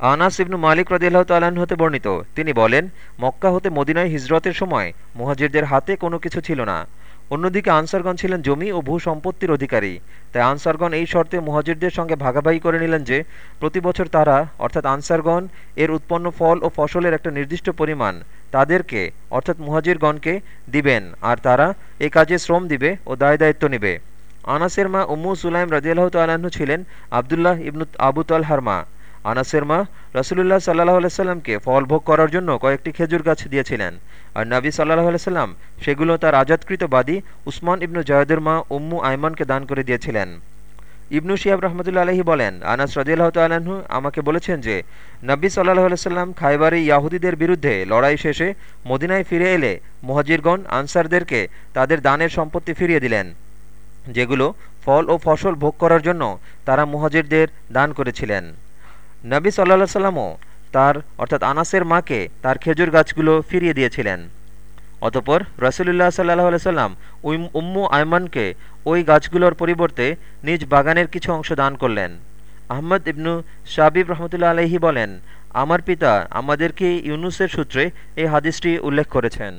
আনাস ইবনু মালিক রদিল্লাহ তাল্লাহ্ন হতে বর্ণিত। তিনি বলেন, মক্কা হতে মদিনায় হিজরতের সময় মুহাজিরদের হাতে কোনো কিছু ছিল না। অন্যদিকে আনসারগণ ছিলেন জমি ও ভূ সম্পত্তির অধিকারী। তাই আনসারগণ এই শর্তে মুহাজিরদের সঙ্গে ভাগাভাগি করে নিলেন যে, প্রতি বছর তারা, অর্থাৎ আনসারগণ, এর উৎপন্ন ফল ও ফসলের একটা নির্দিষ্ট পরিমাণ তাদেরকে, অর্থাৎ মুহাজিরগণকে দিবেন, আর তারা এ কাজে শ্রম দিবে ও দায় দায়িত্ব নেবে। আনাসের মা উম্মু সুলাইম রাজিয়াল্লাহ তাল্লাহ্ন ছিলেন আবদুল্লাহ ইবনু আবু তালহার মা। আনাসের মা রসুলুল্লাহ সাল্লাহ আলাইসাল্লামকে ফল ভোগ করার জন্য কয়েকটি খেজুর গাছ দিয়েছিলেন। আর নবী সাল্লাহ আলাইসাল্লাম সেগুলো তার আজাদকৃত বাদী উসমান ইবনু জায়দের মা উম্মু আয়মানকে দান করে দিয়েছিলেন। ইবনু শিয়াব রহমতুল্লা আলহি বলেন, আনাস রদিয়াল্লাহ তাল্লাহ্ন আমাকে বলেছেন যে নব্বী সাল্লাহ আলাইসাল্লাম খাইবারে ইয়াহুদীদের বিরুদ্ধে লড়াই শেষে মদিনায় ফিরে এলে মহাজিরগণ, আনসারদেরকে তাদের দানের সম্পত্তি ফিরিয়ে দিলেন, যেগুলো ফল ও ফসল ভোগ করার জন্য তারা মুহাজিরদের দান করেছিলেন। নবী সাল্লা সাল্লামও তার, অর্থাৎ আনাসের মাকে তার খেজুর গাছগুলো ফিরিয়ে দিয়েছিলেন। অতপর রসুলুল্লাহ সাল্লাহ সাল্লাম উই উম্মু আয়মানকে ওই গাছগুলোর পরিবর্তে নিজ বাগানের কিছু অংশ দান করলেন। আহমদ ইবনু শাবিব রহমতুল্লা আলহি বলেন, আমার পিতা আমাদেরকে ইউনুসের সূত্রে এই হাদিসটি উল্লেখ করেছেন।